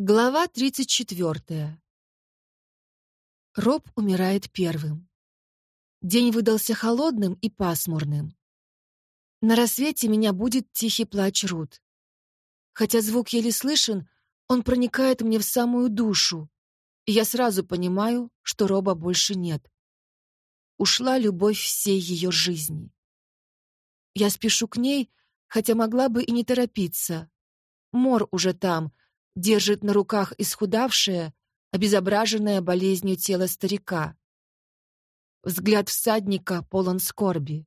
Глава 34. Роб умирает первым. День выдался холодным и пасмурным. На рассвете меня будет тихий плач Рут. Хотя звук еле слышен, он проникает мне в самую душу, и я сразу понимаю, что Роба больше нет. Ушла любовь всей ее жизни. Я спешу к ней, хотя могла бы и не торопиться. Мор уже там — держит на руках исхудавшее, обезображенное болезнью тело старика. Взгляд всадника полон скорби.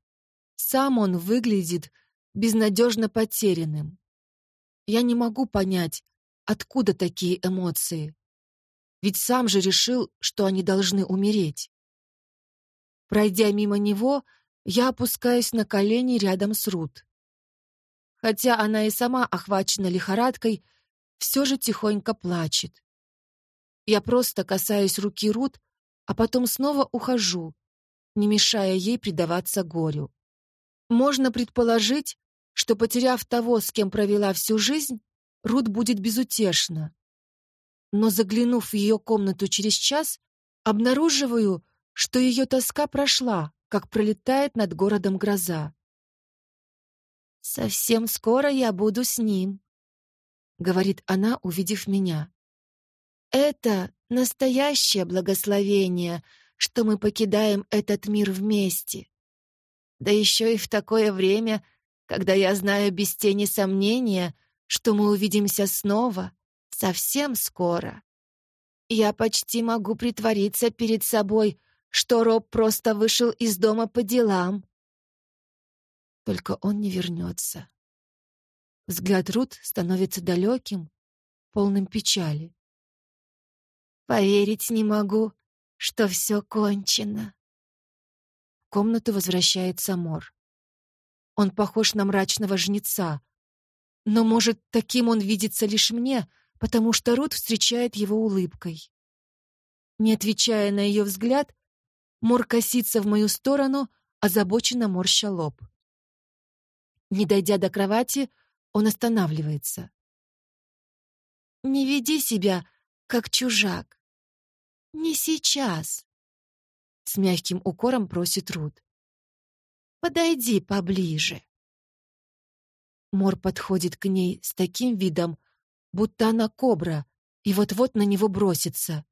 Сам он выглядит безнадежно потерянным. Я не могу понять, откуда такие эмоции. Ведь сам же решил, что они должны умереть. Пройдя мимо него, я опускаюсь на колени рядом с Рут. Хотя она и сама охвачена лихорадкой, все же тихонько плачет. Я просто касаюсь руки Рут, а потом снова ухожу, не мешая ей предаваться горю. Можно предположить, что, потеряв того, с кем провела всю жизнь, Рут будет безутешна. Но, заглянув в ее комнату через час, обнаруживаю, что ее тоска прошла, как пролетает над городом гроза. «Совсем скоро я буду с ним», говорит она, увидев меня. Это настоящее благословение, что мы покидаем этот мир вместе. Да еще и в такое время, когда я знаю без тени сомнения, что мы увидимся снова совсем скоро. Я почти могу притвориться перед собой, что Роб просто вышел из дома по делам. Только он не вернется. Взгляд Рут становится далеким, полным печали. «Поверить не могу, что все кончено». В комнату возвращается Мор. Он похож на мрачного жнеца, но, может, таким он видится лишь мне, потому что Рут встречает его улыбкой. Не отвечая на ее взгляд, Мор косится в мою сторону, озабоченно морща лоб. Не дойдя до кровати, он останавливается. «Не веди себя, как чужак. Не сейчас», — с мягким укором просит Рут. «Подойди поближе». Мор подходит к ней с таким видом, будто она кобра, и вот-вот на него бросится.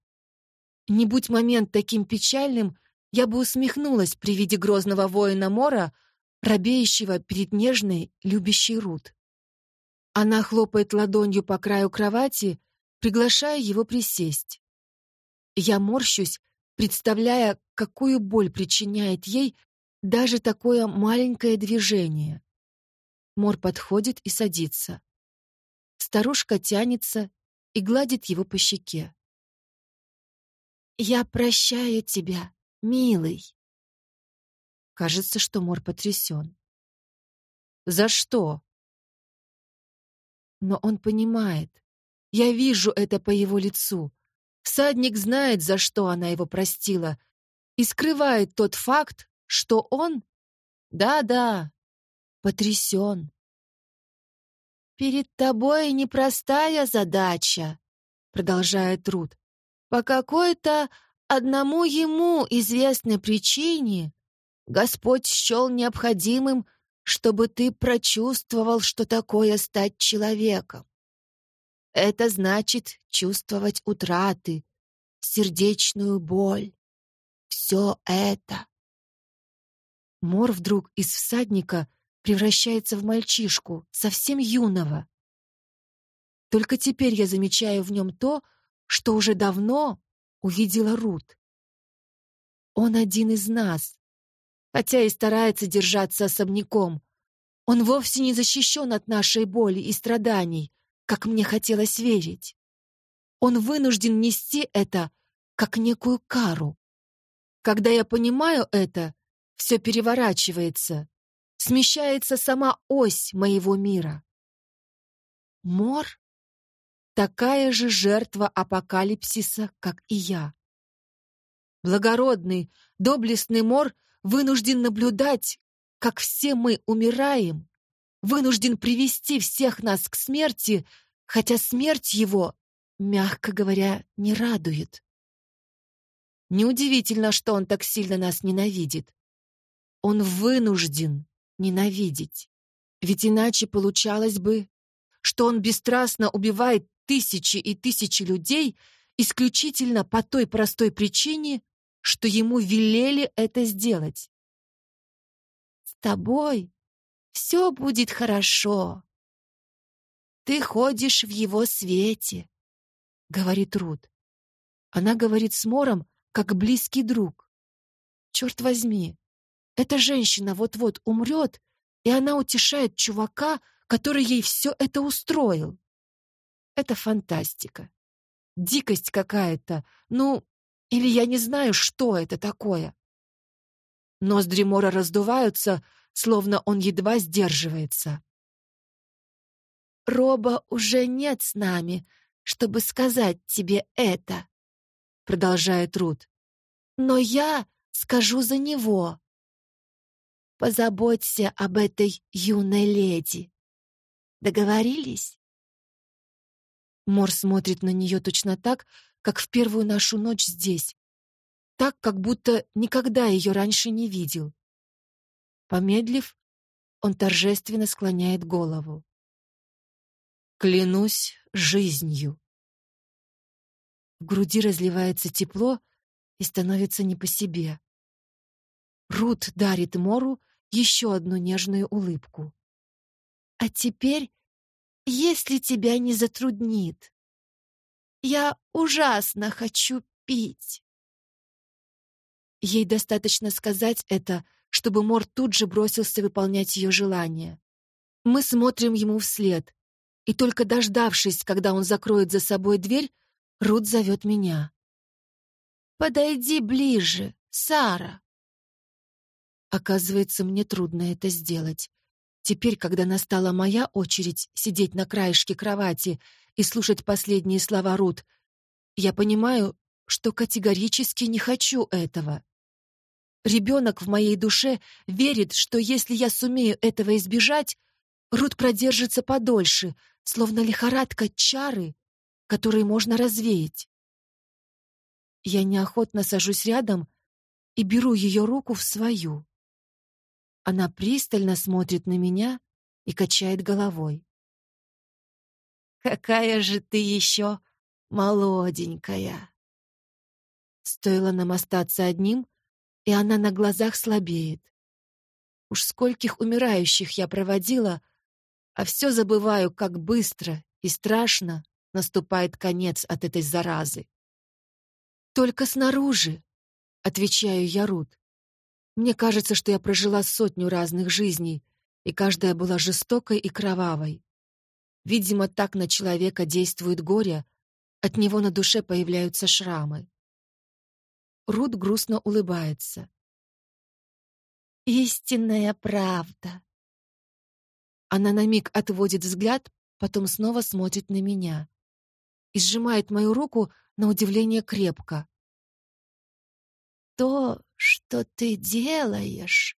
Не будь момент таким печальным, я бы усмехнулась при виде грозного воина Мора, робеющего перед нежной, любящей Рут. Она хлопает ладонью по краю кровати, приглашая его присесть. Я морщусь, представляя, какую боль причиняет ей даже такое маленькое движение. Мор подходит и садится. Старушка тянется и гладит его по щеке. «Я прощаю тебя, милый». Кажется, что Мор потрясен. «За что?» Но он понимает. Я вижу это по его лицу. Всадник знает, за что она его простила, и скрывает тот факт, что он, да-да, потрясен. «Перед тобой непростая задача», — продолжает Рут. «По какой-то одному ему известной причине Господь счел необходимым чтобы ты прочувствовал, что такое стать человеком. Это значит чувствовать утраты, сердечную боль. Все это. Мор вдруг из всадника превращается в мальчишку, совсем юного. Только теперь я замечаю в нем то, что уже давно увидела Рут. Он один из нас, хотя и старается держаться особняком. Он вовсе не защищен от нашей боли и страданий, как мне хотелось верить. Он вынужден нести это как некую кару. Когда я понимаю это, все переворачивается, смещается сама ось моего мира. Мор — такая же жертва апокалипсиса, как и я. Благородный, доблестный Мор — вынужден наблюдать, как все мы умираем, вынужден привести всех нас к смерти, хотя смерть его мягко говоря, не радует. Неудивительно, что он так сильно нас ненавидит. Он вынужден ненавидеть. Ведь иначе получалось бы, что он бесстрастно убивает тысячи и тысячи людей исключительно по той простой причине, что ему велели это сделать. «С тобой все будет хорошо. Ты ходишь в его свете», — говорит Рут. Она говорит с Мором, как близкий друг. Черт возьми, эта женщина вот-вот умрет, и она утешает чувака, который ей все это устроил. Это фантастика. Дикость какая-то. Ну, или я не знаю, что это такое. Ноздри Мора раздуваются, словно он едва сдерживается. «Роба уже нет с нами, чтобы сказать тебе это», — продолжает Рут. «Но я скажу за него. Позаботься об этой юной леди. Договорились?» Мор смотрит на нее точно так, как в первую нашу ночь здесь. Так, как будто никогда ее раньше не видел. Помедлив, он торжественно склоняет голову. «Клянусь жизнью». В груди разливается тепло и становится не по себе. Рут дарит Мору еще одну нежную улыбку. «А теперь, если тебя не затруднит, я ужасно хочу пить». Ей достаточно сказать это, чтобы Мор тут же бросился выполнять ее желание. Мы смотрим ему вслед, и только дождавшись, когда он закроет за собой дверь, Рут зовет меня. «Подойди ближе, Сара!» Оказывается, мне трудно это сделать. Теперь, когда настала моя очередь сидеть на краешке кровати и слушать последние слова Рут, я понимаю, что категорически не хочу этого. Ребенок в моей душе верит, что если я сумею этого избежать, Рут продержится подольше, словно лихорадка чары, которые можно развеять. Я неохотно сажусь рядом и беру ее руку в свою. Она пристально смотрит на меня и качает головой. «Какая же ты еще молоденькая!» Стоило нам остаться одним, и она на глазах слабеет. Уж скольких умирающих я проводила, а все забываю, как быстро и страшно наступает конец от этой заразы. «Только снаружи», — отвечаю я Рут. Мне кажется, что я прожила сотню разных жизней, и каждая была жестокой и кровавой. Видимо, так на человека действует горе, от него на душе появляются шрамы. Рут грустно улыбается. «Истинная правда». Она на миг отводит взгляд, потом снова смотрит на меня и сжимает мою руку на удивление крепко. «То, что ты делаешь?»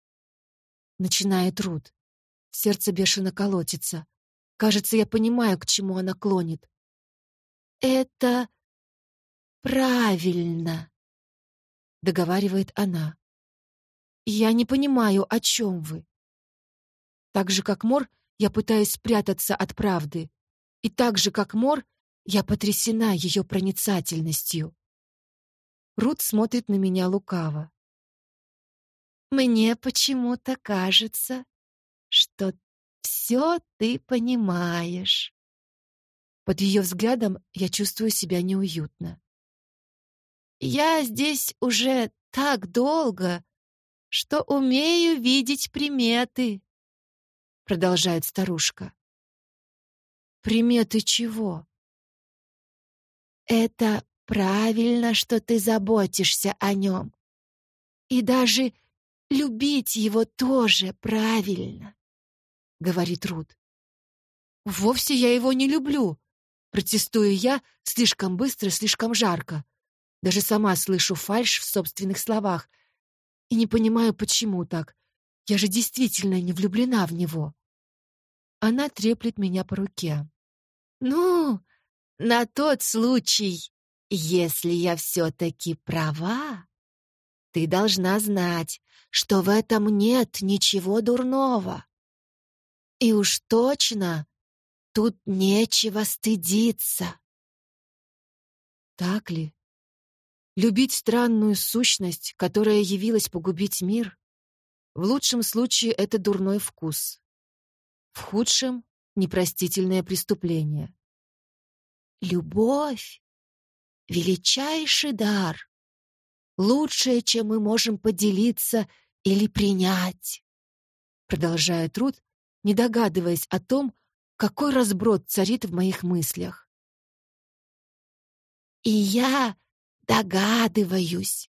Начинает Рут. Сердце бешено колотится. Кажется, я понимаю, к чему она клонит. «Это правильно», — договаривает она. «Я не понимаю, о чем вы». Так же, как Мор, я пытаюсь спрятаться от правды. И так же, как Мор, я потрясена ее проницательностью. Рут смотрит на меня лукаво. «Мне почему-то кажется, что все ты понимаешь». Под ее взглядом я чувствую себя неуютно. «Я здесь уже так долго, что умею видеть приметы», — продолжает старушка. «Приметы чего?» «Это Правильно, что ты заботишься о нем. И даже любить его тоже правильно, — говорит Рут. Вовсе я его не люблю, протестую я слишком быстро, слишком жарко. Даже сама слышу фальшь в собственных словах и не понимаю, почему так. Я же действительно не влюблена в него. Она треплет меня по руке. «Ну, на тот случай, если я все-таки права, ты должна знать, что в этом нет ничего дурного. И уж точно тут нечего стыдиться. Так ли? Любить странную сущность, которая явилась погубить мир? В лучшем случае это дурной вкус. В худшем — непростительное преступление. Любовь — величайший дар, лучшее, чем мы можем поделиться или принять. Продолжает Рут, не догадываясь о том, какой разброд царит в моих мыслях. «И я догадываюсь»,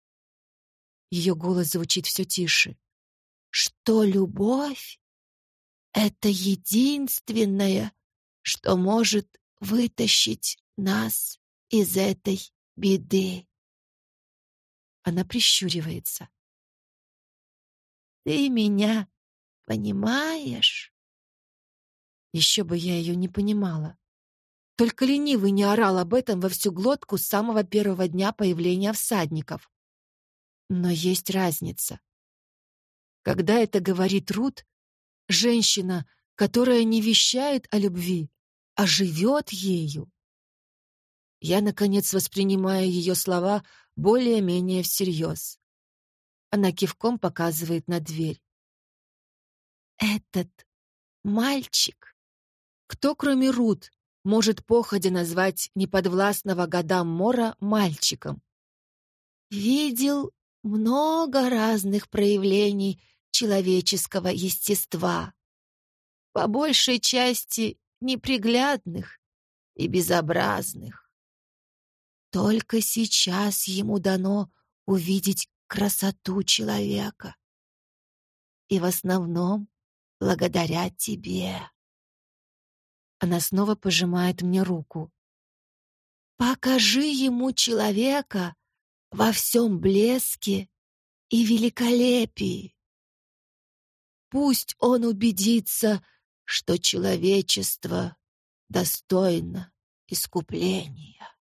— ее голос звучит все тише, «что любовь — это единственное, что может вытащить нас из этой беды». Она прищуривается. «Ты меня понимаешь?» Еще бы я ее не понимала. Только ленивый не орал об этом во всю глотку с самого первого дня появления всадников. Но есть разница. Когда это говорит Рут, женщина, которая не вещает о любви, а живет ею. Я, наконец, воспринимаю ее слова более-менее всерьез. Она кивком показывает на дверь. «Этот мальчик...» Кто, кроме Рут, может походя назвать неподвластного годам Мора мальчиком? Видел много разных проявлений человеческого естества, по большей части неприглядных и безобразных. Только сейчас ему дано увидеть красоту человека. И в основном благодаря тебе. Она снова пожимает мне руку. Покажи ему человека во всем блеске и великолепии. Пусть он убедится, что человечество достойно искупления.